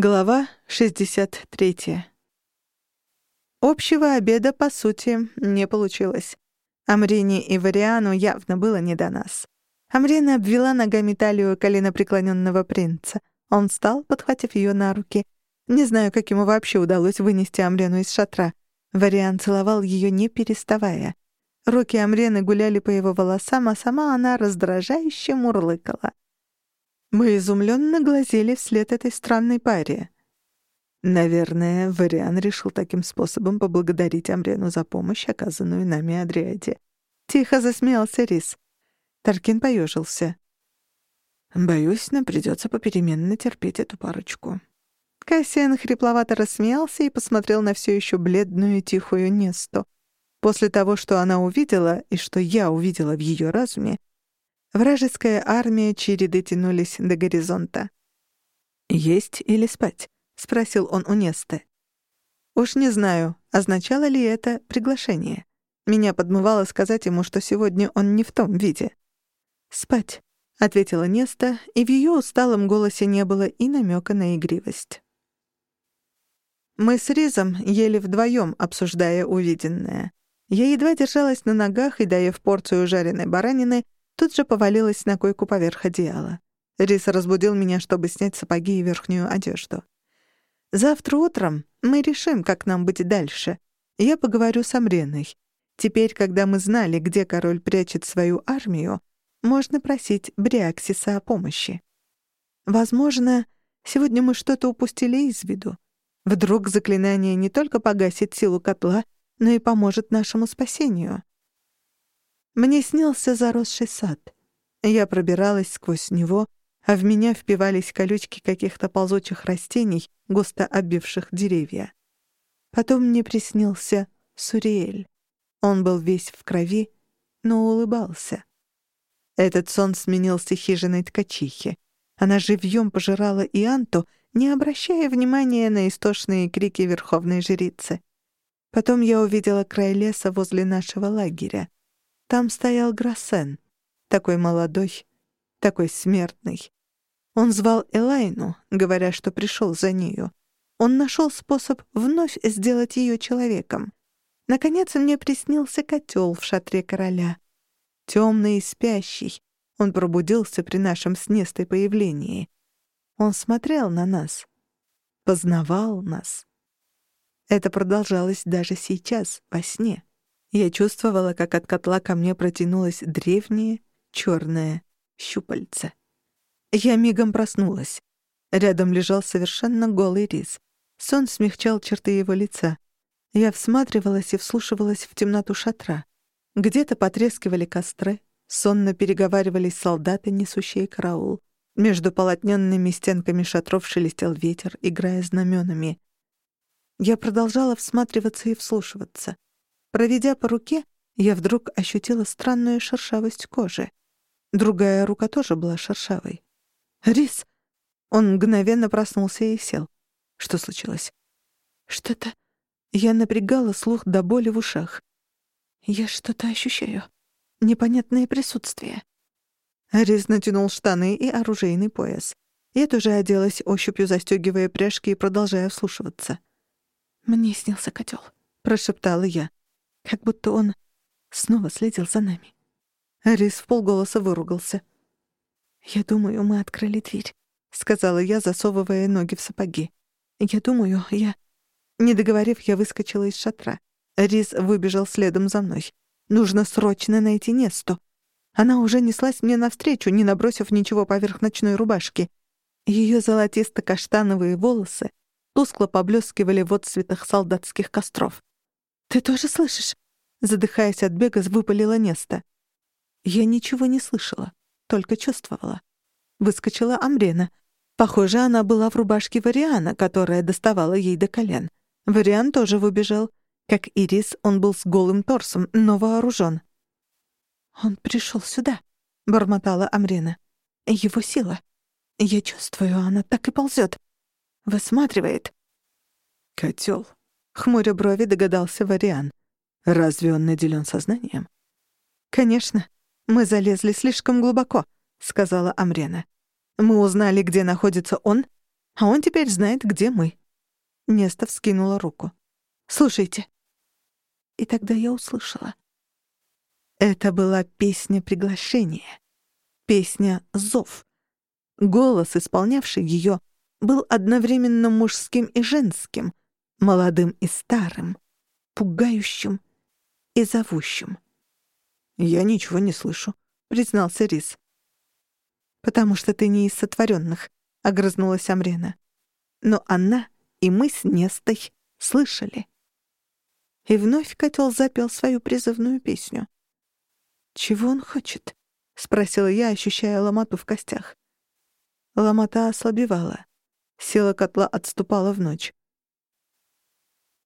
Глава 63. Общего обеда, по сути, не получилось. Амрине и Вариану явно было не до нас. Амрина обвела ногами талию коленопреклоненного принца. Он встал, подхватив ее на руки. Не знаю, как ему вообще удалось вынести Амрену из шатра. Вариан целовал ее, не переставая. Руки Амрены гуляли по его волосам, а сама она раздражающе мурлыкала. Мы изумленно глазели вслед этой странной паре. Наверное, Вариан решил таким способом поблагодарить Амрену за помощь, оказанную нами Адриаде. Тихо засмеялся Рис. Таркин поежился. «Боюсь, нам придется попеременно терпеть эту парочку». Кассиан хрипловато рассмеялся и посмотрел на все еще бледную и тихую Несту. После того, что она увидела и что я увидела в ее разуме, Вражеская армия череды тянулись до горизонта. «Есть или спать?» — спросил он у Несты. Уж не знаю, означало ли это приглашение. Меня подмывало сказать ему, что сегодня он не в том виде. «Спать», — ответила Неста, и в ее усталом голосе не было и намека на игривость. Мы с Ризом ели вдвоем, обсуждая увиденное. Я едва держалась на ногах и, доев порцию жареной баранины, Тут же повалилась на койку поверх одеяла. Рис разбудил меня, чтобы снять сапоги и верхнюю одежду. «Завтра утром мы решим, как нам быть дальше. Я поговорю с Амреной. Теперь, когда мы знали, где король прячет свою армию, можно просить Бриаксиса о помощи. Возможно, сегодня мы что-то упустили из виду. Вдруг заклинание не только погасит силу котла, но и поможет нашему спасению. Мне снился заросший сад. Я пробиралась сквозь него, а в меня впивались колючки каких-то ползучих растений, густо обвивших деревья. Потом мне приснился Суриэль. Он был весь в крови, но улыбался. Этот сон сменился хижиной ткачихи. Она живьем пожирала Ианту, не обращая внимания на истошные крики верховной жрицы. Потом я увидела край леса возле нашего лагеря. Там стоял Грассен, такой молодой, такой смертный. Он звал Элайну, говоря, что пришел за нею. Он нашел способ вновь сделать ее человеком. Наконец мне приснился котел в шатре короля. Темный и спящий. Он пробудился при нашем с Нестой появлении. Он смотрел на нас, познавал нас. Это продолжалось даже сейчас, во сне. Я чувствовала, как от котла ко мне протянулось древнее, черное щупальце. Я мигом проснулась. Рядом лежал совершенно голый рис. Сон смягчал черты его лица. Я всматривалась и вслушивалась в темноту шатра. Где-то потрескивали костры, сонно переговаривались солдаты, несущие караул. Между полотненными стенками шатров шелестел ветер, играя знаменами. Я продолжала всматриваться и вслушиваться — Проведя по руке, я вдруг ощутила странную шершавость кожи. Другая рука тоже была шершавой. «Рис!» Он мгновенно проснулся и сел. Что случилось? «Что-то...» Я напрягала слух до боли в ушах. «Я что-то ощущаю. Непонятное присутствие». Рис натянул штаны и оружейный пояс. Я тоже оделась, ощупью застегивая пряжки и продолжая вслушиваться. «Мне снился котел, прошептала я как будто он снова следил за нами. Рис в полголоса выругался. «Я думаю, мы открыли дверь», — сказала я, засовывая ноги в сапоги. «Я думаю, я...» Не договорив, я выскочила из шатра. Рис выбежал следом за мной. «Нужно срочно найти Несту». Она уже неслась мне навстречу, не набросив ничего поверх ночной рубашки. Ее золотисто-каштановые волосы тускло поблескивали в отсветах солдатских костров. «Ты тоже слышишь?» Задыхаясь от бега, выпалила Неста. Я ничего не слышала, только чувствовала. Выскочила Амрена. Похоже, она была в рубашке Вариана, которая доставала ей до колен. Вариан тоже выбежал. Как Ирис, он был с голым торсом, но вооружен. «Он пришел сюда», — бормотала Амрена. «Его сила. Я чувствую, она так и ползет. Высматривает». «Котел», Хмуря брови догадался Вариан. Разве он наделен сознанием? «Конечно. Мы залезли слишком глубоко», — сказала Амрена. «Мы узнали, где находится он, А он теперь знает, где мы». Неста вскинула руку. «Слушайте». И тогда я услышала. Это была песня приглашения. Песня «Зов». Голос, исполнявший ее, был одновременно мужским и женским, молодым и старым, пугающим и зовущим. «Я ничего не слышу», — признался Рис. «Потому что ты не из сотворенных», — огрызнулась Амрена. Но она и мы с Нестой слышали. И вновь котел запел свою призывную песню. «Чего он хочет?» — спросила я, ощущая ломоту в костях. Ломота ослабевала. Сила котла отступала в ночь.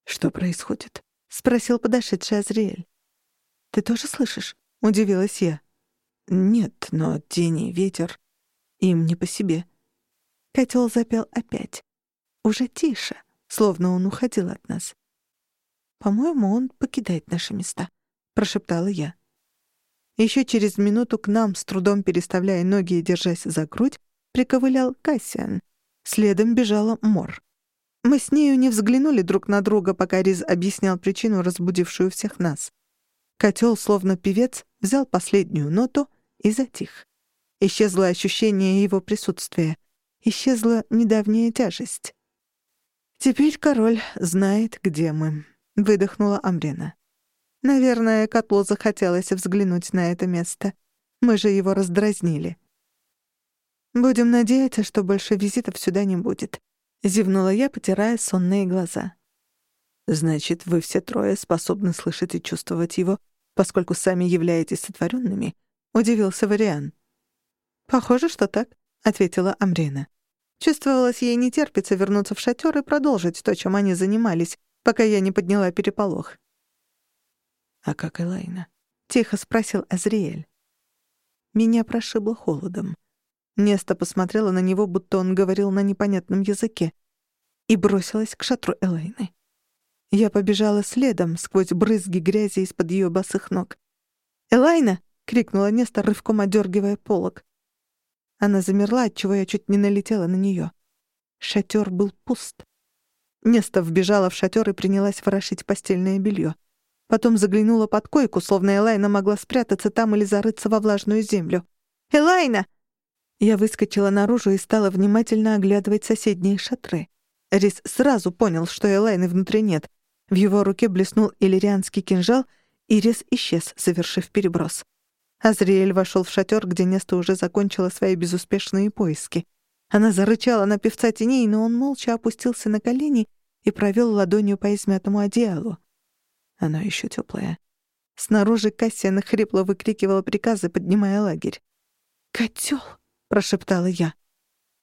«Что происходит?» — спросил подошедший Азриэль. «Ты тоже слышишь?» — удивилась я. «Нет, но тени, ветер. Им не по себе». Котел запел опять. Уже тише, словно он уходил от нас. «По-моему, он покидает наши места», — прошептала я. Еще через минуту к нам, с трудом переставляя ноги и держась за грудь, приковылял Кассиан. Следом бежала Мор. Мы с нею не взглянули друг на друга, пока Риз объяснял причину, разбудившую всех нас. Котел, словно певец, взял последнюю ноту и затих. Исчезло ощущение его присутствия. Исчезла недавняя тяжесть. «Теперь король знает, где мы», — выдохнула Амрина. «Наверное, котлу захотелось взглянуть на это место. Мы же его раздразнили». «Будем надеяться, что больше визитов сюда не будет», — зевнула я, потирая сонные глаза. «Значит, вы все трое способны слышать и чувствовать его, поскольку сами являетесь сотворенными?» — удивился Вариан. «Похоже, что так», — ответила Амрина. Чувствовалось, ей не терпится вернуться в шатер и продолжить то, чем они занимались, пока я не подняла переполох. «А как Элайна?» — тихо спросил Азриэль. Меня прошибло холодом. Неста посмотрела на него, будто он говорил на непонятном языке, и бросилась к шатру Элайны. Я побежала следом, сквозь брызги грязи из-под ее босых ног. «Элайна!» — крикнула Неста, рывком одергивая полог. Она замерла, отчего я чуть не налетела на нее. Шатер был пуст. Неста вбежала в шатер и принялась ворошить постельное белье. Потом заглянула под койку, словно Элайна могла спрятаться там или зарыться во влажную землю. «Элайна!» Я выскочила наружу и стала внимательно оглядывать соседние шатры. Рис сразу понял, что Элайны внутри нет. В его руке блеснул иллирианский кинжал, и Рис исчез, завершив переброс. Азриэль вошел в шатер, где Неста уже закончила свои безуспешные поиски. Она зарычала на певца теней, но он молча опустился на колени и провел ладонью по измятому одеялу. Оно еще теплое. Снаружи Кассия хрипло выкрикивала приказы, поднимая лагерь. «Котел!» Прошептала я.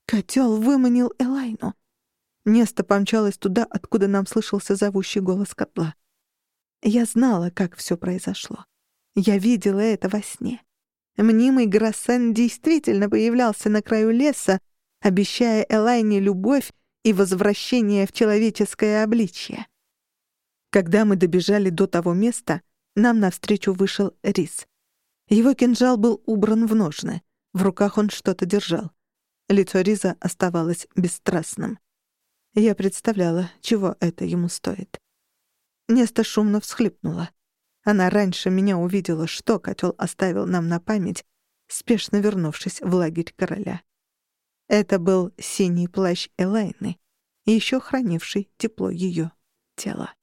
Котел выманил Элайну. Неста помчалась туда, откуда нам слышался зовущий голос котла. Я знала, как все произошло. Я видела это во сне. Мнимый Гроссен действительно появлялся на краю леса, обещая Элайне любовь и возвращение в человеческое обличье. Когда мы добежали до того места, нам навстречу вышел Рис. Его кинжал был убран в ножны. В руках он что-то держал. Лицо Риза оставалось бесстрастным. Я представляла, чего это ему стоит. Неста шумно всхлипнула. Она раньше меня увидела, что котел оставил нам на память, спешно вернувшись в лагерь короля. Это был синий плащ Элайны, еще хранивший тепло ее тела.